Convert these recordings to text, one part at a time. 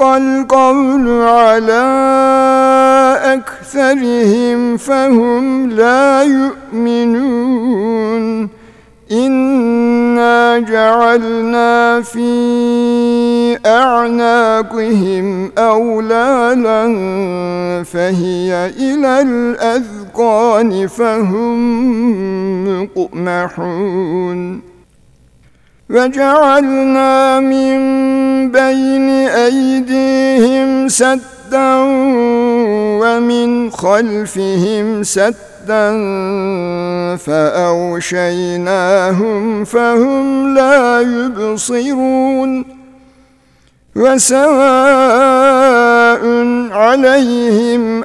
القول على أكثرهم فهم لا يؤمنون. إنا جعلنا في أعناقهم أولالا فهي إلى الأذقان فهم مقمحون. وجعلنا من بين أيديهم سدا ومن خلفهم سدا فأوشيناهم فهم لا يبصرون وسواء عليهم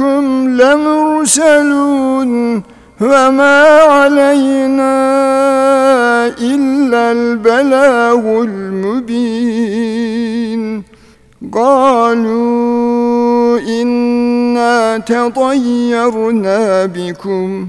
إليكم لمرسلون وما علينا إلا البلاغ المبين. قالوا إنا تطيرنا بكم.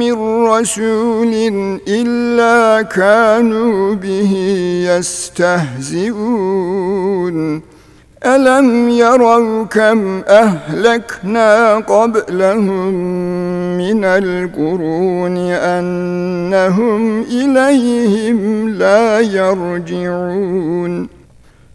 من رسول إلا كانوا به يستهزئون. ألم يروا كم أهلكنا قبلهم من القرون أنهم إليهم لا يرجعون.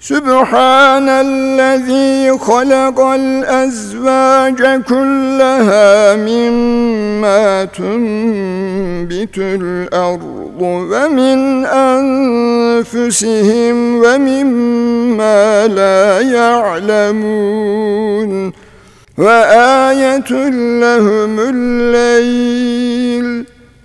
سبحان الذي خلق الأزواج كلها مما تنبت الأرض ومن أنفسهم ومما لا يعلمون وآية لهم الليل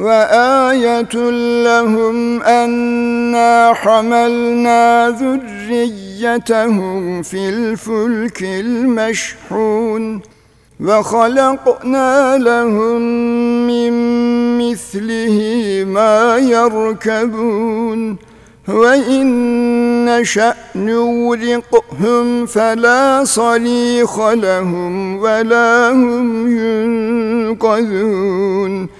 وآية لهم أنا حملنا ذريتهم في الفلك المشحون وخلقنا لهم من مثله ما يركبون وإن نشأ نورقهم فلا صريخ لهم ولا هم ينقذون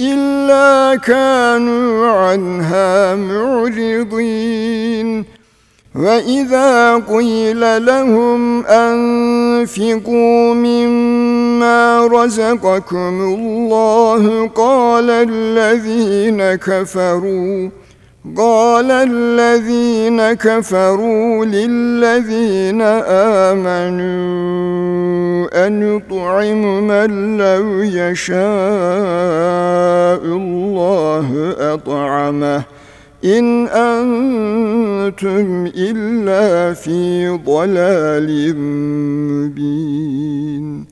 إلا كانوا عنها معرضين وإذا قيل لهم أنفقوا مما رزقكم الله قال الذين كفروا قال الذين كفروا للذين آمنوا أن يطعم من لو يشاء الله أطعمه إن أنتم إلا في ضلال مبين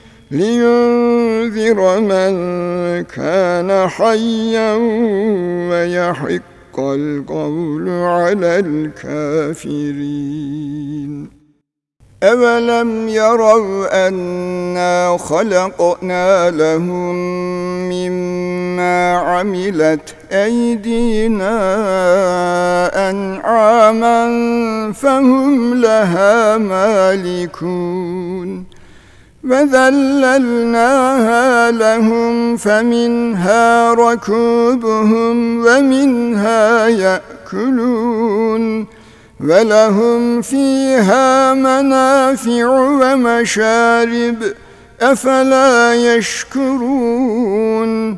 لينذر من كان حيا ويحق القول على الكافرين. أولم يروا أنا خلقنا لهم مما عملت أيدينا أنعاما فهم لها مالكون. وذللناها لهم فمنها ركوبهم ومنها يأكلون ولهم فيها منافع ومشارب أفلا يشكرون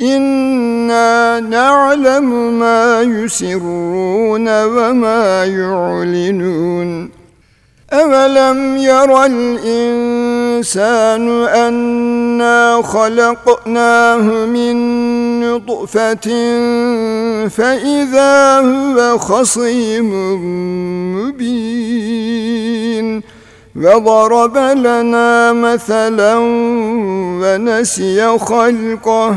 إنا نعلم ما يسرون وما يعلنون أولم يرى الإنسان أنا خلقناه من نطفة فإذا هو خصيم مبين وضرب لنا مثلا ونسي خلقه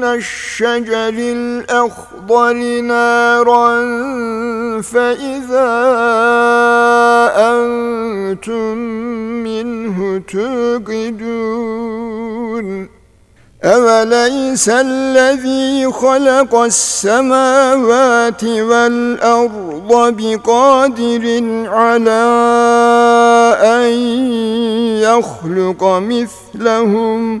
من الشجر الأخضر نارا فإذا أنتم منه توقدون أوليس الذي خلق السماوات والأرض بقادر على أن يخلق مثلهم